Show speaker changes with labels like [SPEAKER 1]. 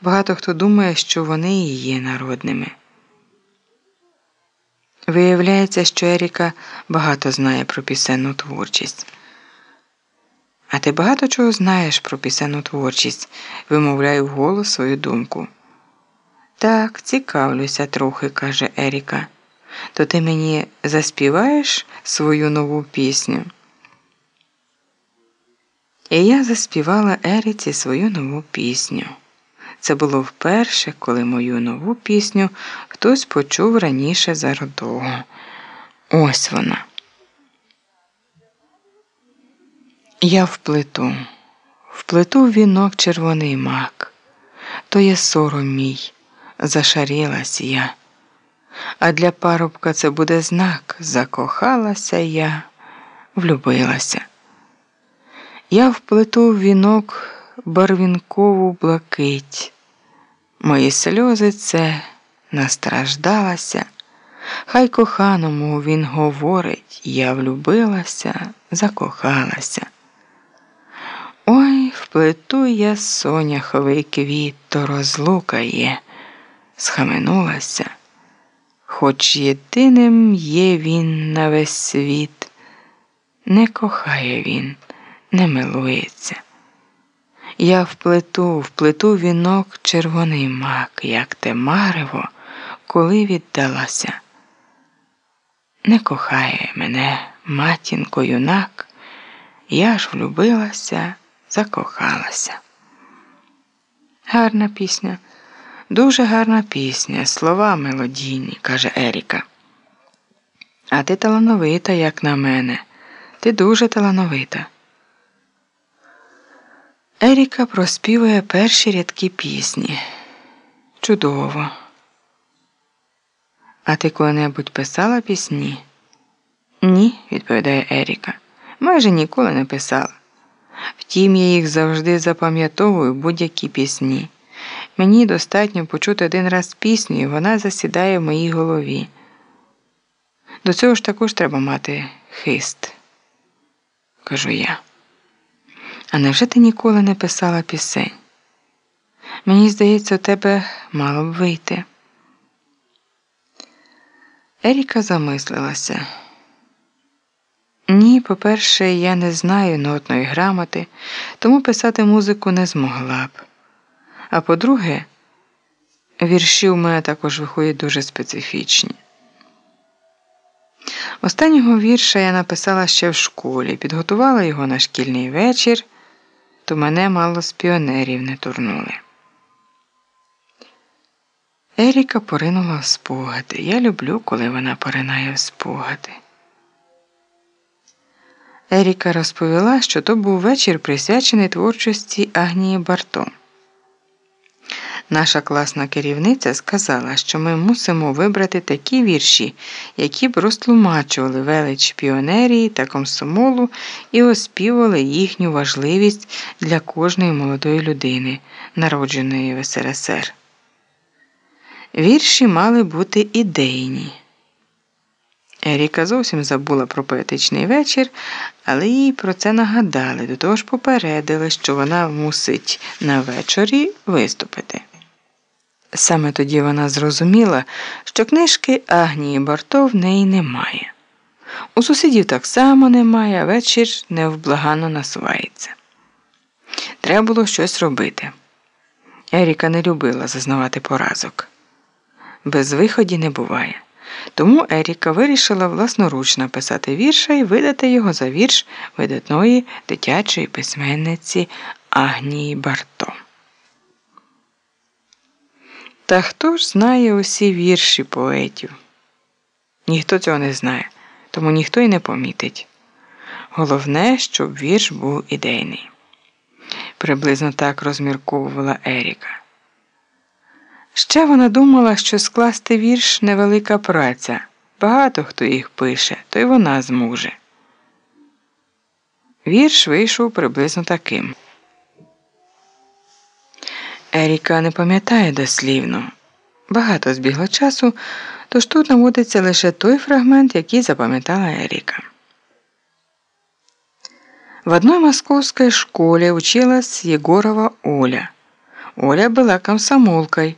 [SPEAKER 1] Багато хто думає, що вони і є народними. Виявляється, що Еріка багато знає про пісенну творчість. А ти багато чого знаєш про пісенну творчість, вимовляю вголос свою думку. Так, цікавлюся трохи, каже Еріка. То ти мені заспіваєш свою нову пісню? І я заспівала Еріці свою нову пісню. Це було вперше, коли мою нову пісню хтось почув раніше за родого. Ось вона. Я вплету, вплету в вінок червоний мак, то є сором мій, зашарілась я, а для парубка це буде знак закохалася я, влюбилася. Я вплету в вінок барвінкову блакить. Мої сльози це настраждалася, хай коханому він говорить, я влюбилася, закохалася. Ой, вплету я соняховий квіт, то розлука є, схаменулася, хоч єдиним є він на весь світ, не кохає він, не милується. Я вплету, вплету вінок червоний мак, як те марево, коли віддалася. Не кохає мене матінко юнак, я ж влюбилася, закохалася. Гарна пісня, дуже гарна пісня, слова мелодійні, каже Еріка. А ти талановита, як на мене, ти дуже талановита. Еріка проспівує перші рядки пісні. Чудово. А ти коли-небудь писала пісні? Ні, відповідає Еріка. Майже ніколи не писала. Втім, я їх завжди запам'ятовую будь-які пісні. Мені достатньо почути один раз пісню, і вона засідає в моїй голові. До цього ж також треба мати хист, кажу я. А невже ти ніколи не писала пісень? Мені здається, у тебе мало б вийти. Еріка замислилася. Ні, по-перше, я не знаю нотної грамоти, тому писати музику не змогла б. А по-друге, вірші у мене також виходять дуже специфічні. Останнього вірша я написала ще в школі, підготувала його на шкільний вечір то мене мало з піонерів не турнули. Еріка поринула в спогади. Я люблю, коли вона поринає в спогади. Еріка розповіла, що то був вечір присвячений творчості Агнії Барто. Наша класна керівниця сказала, що ми мусимо вибрати такі вірші, які б розтлумачували велич піонерії та комсомолу і оспівували їхню важливість для кожної молодої людини, народженої в СРСР. Вірші мали бути ідейні. Еріка зовсім забула про поетичний вечір, але їй про це нагадали, до того ж попередили, що вона мусить на вечорі виступити. Саме тоді вона зрозуміла, що книжки Агнії Барто в неї немає. У сусідів так само немає, а вечір невблаганно насувається. Треба було щось робити. Еріка не любила зазнавати поразок. Без виході не буває. Тому Еріка вирішила власноруч написати вірша і видати його за вірш видатної дитячої письменниці Агнії Барто. Та хто ж знає усі вірші поетів? Ніхто цього не знає, тому ніхто й не помітить. Головне, щоб вірш був ідейний. Приблизно так розмірковувала Еріка. Ще вона думала, що скласти вірш невелика праця. Багато хто їх пише, то й вона зможе. Вірш вийшов приблизно таким. Еріка не пам'ятає дослівно. Багато збігло часу, тож тут наводиться лише той фрагмент, який запам'ятала Еріка. В одной московской школе училась Егорова Оля. Оля была комсомолкой,